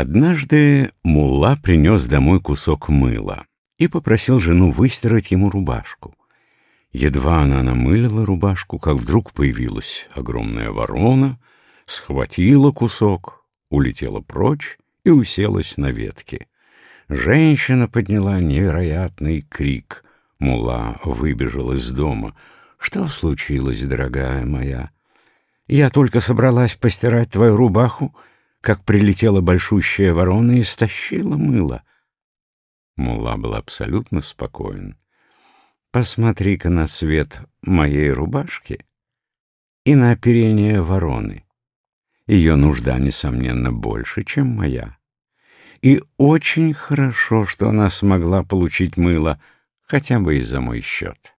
Однажды мулла принес домой кусок мыла и попросил жену выстирать ему рубашку. Едва она намылила рубашку, как вдруг появилась огромная ворона, схватила кусок, улетела прочь и уселась на ветке. Женщина подняла невероятный крик. Мула выбежал из дома. «Что случилось, дорогая моя?» «Я только собралась постирать твою рубаху, как прилетела большущая ворона и стащила мыло. Мула был абсолютно спокоен. Посмотри-ка на свет моей рубашки и на оперение вороны. Ее нужда, несомненно, больше, чем моя. И очень хорошо, что она смогла получить мыло, хотя бы и за мой счет.